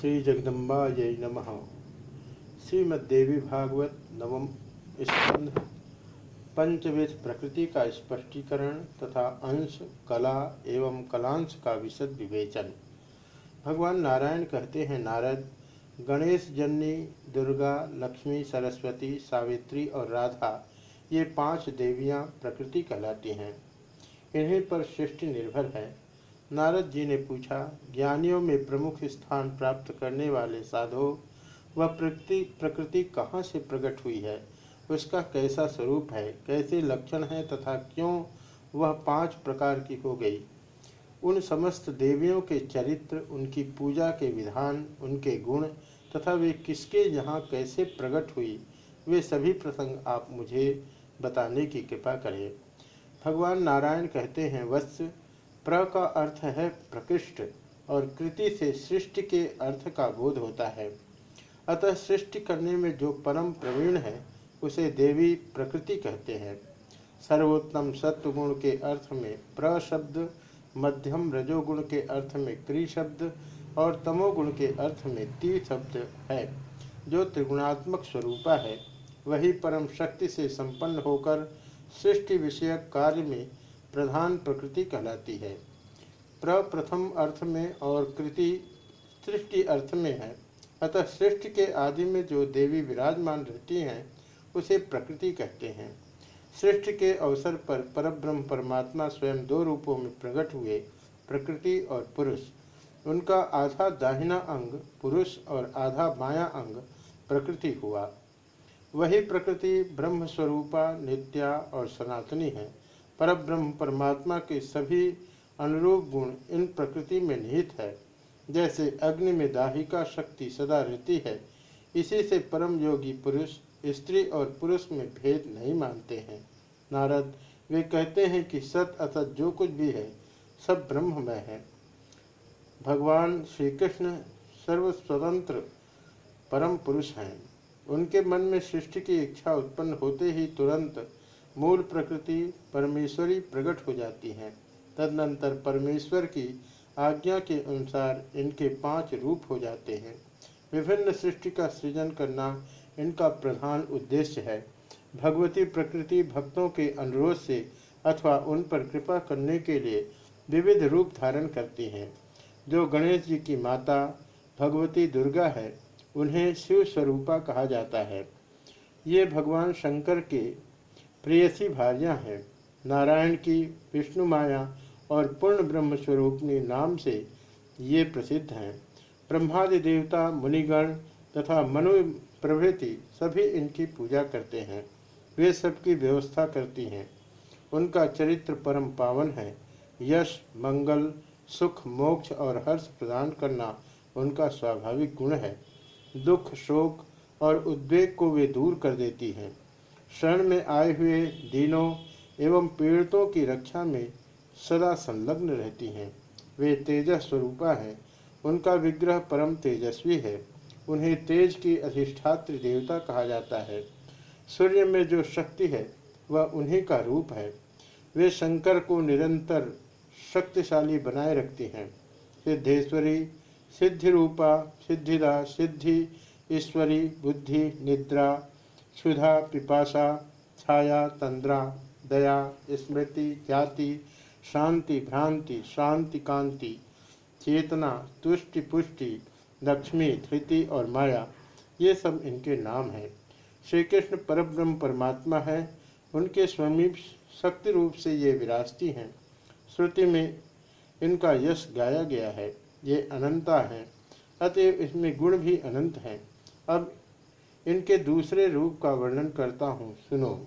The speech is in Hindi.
श्री जगदम्बा जय नम। श्रीमद्देवी भागवत नवम स्कंध। पंचविध प्रकृति का स्पष्टीकरण तथा अंश, कला एवं कलांश का विशद विवेचन। भगवान नारायण कहते हैं, नारद गणेश जननी दुर्गा, लक्ष्मी, सरस्वती, सावित्री और राधा, ये पाँच देवियाँ प्रकृति कहलाती हैं। इन्हीं पर सृष्टि निर्भर है। नारद जी ने पूछा, ज्ञानियों में प्रमुख स्थान प्राप्त करने वाले साधो, वह प्रकृति प्रकृति कहाँ से प्रकट हुई है? उसका कैसा स्वरूप है? कैसे लक्षण है तथा क्यों वह पाँच प्रकार की हो गई? उन समस्त देवियों के चरित्र, उनकी पूजा के विधान, उनके गुण तथा वे किसके यहाँ कैसे प्रकट हुई, वे सभी प्रसंग आप मुझे बताने की कृपा करें। भगवान नारायण कहते हैं, वत्स प्र का अर्थ है प्रकृष्ट, और कृति से सृष्टि के अर्थ का बोध होता है। अतः सृष्टि करने में जो परम प्रवीण है, उसे देवी प्रकृति कहते हैं। सर्वोत्तम सत्वगुण के अर्थ में प्र शब्द, मध्यम रजोगुण के अर्थ में क्री शब्द, और तमोगुण के अर्थ में ती शब्द है, जो त्रिगुणात्मक स्वरूपा है। वही परम शक्ति से संपन्न होकर सृष्टि विषयक कार्य में प्रधान प्रकृति कहलाती है। प्र प्रथम अर्थ में और कृति सृष्टि अर्थ में है। अतः सृष्टि के आदि में जो देवी विराजमान रहती हैं, उसे प्रकृति कहते हैं। सृष्टि के अवसर पर परब्रह्म परमात्मा स्वयं दो रूपों में प्रकट हुए, प्रकृति और पुरुष। उनका आधा दाहिना अंग पुरुष और आधा बायां अंग प्रकृति हुआ। वही प्रकृति ब्रह्म स्वरूपा नित्या और सनातनी है। परब्रह्म परमात्मा के सभी अनुरूप गुण इन प्रकृति में निहित है। जैसे अग्नि में दाहिका शक्ति सदा रहती है, इसी से परम योगी पुरुष, स्त्री और पुरुष में भेद नहीं मानते हैं। नारद, वे कहते हैं कि सत असत जो कुछ भी है, सब ब्रह्ममय है। भगवान श्री कृष्ण सर्वस्वतंत्र परम पुरुष हैं। उनके मन में सृष्टि की इच्छा उत्पन्न होते ही तुरंत मूल प्रकृति परमेश्वरी प्रकट हो जाती है। तदनंतर परमेश्वर की आज्ञा के अनुसार इनके पाँच रूप हो जाते हैं। विभिन्न सृष्टि का सृजन करना इनका प्रधान उद्देश्य है। भगवती प्रकृति भक्तों के अनुरोध से अथवा उन पर कृपा करने के लिए विविध रूप धारण करती हैं। जो गणेश जी की माता, भगवती दुर्गा है, उन्हें शिव स्वरूपा कहा जाता है। ये भगवान शंकर के प्रेयसी भार्या हैं। नारायण की विष्णु माया और पूर्ण ब्रह्म स्वरूपनी नाम से ये प्रसिद्ध हैं। ब्रह्मादि देवता, मुनिगण तथा मनु प्रभृति सभी इनकी पूजा करते हैं। वे सबकी व्यवस्था करती हैं। उनका चरित्र परम पावन है। यश, मंगल, सुख, मोक्ष और हर्ष प्रदान करना उनका स्वाभाविक गुण है। दुख, शोक और उद्वेग को वे दूर कर देती हैं। शरण में आए हुए दीनों एवं पीड़ितों की रक्षा में सदा संलग्न रहती हैं। वे तेजस स्वरूपा हैं। उनका विग्रह परम तेजस्वी है। उन्हें तेज की अधिष्ठात्र देवता कहा जाता है। सूर्य में जो शक्ति है, वह उन्हीं का रूप है। वे शंकर को निरंतर शक्तिशाली बनाए रखती हैं। सिद्धेश्वरी सिद्धि रूपा सिद्धिदा, सिद्धि, ईश्वरी, बुद्धि, निद्रा क्षुधा पिपाशा छाया, तंद्रा, दया, स्मृति ख्याति शांति, भ्रांति, शांति, कांति, चेतना, तुष्टि, पुष्टि, लक्ष्मी, धृति और माया, ये सब इनके नाम हैं। श्री कृष्ण परब्रह्म परमात्मा है। उनके समीप शक्ति रूप से ये विरासती हैं। श्रुति में इनका यश गाया गया है। ये अनंता है। अतएव इसमें गुण भी अनंत हैं। अब इनके दूसरे रूप का वर्णन करता हूँ। सुनो।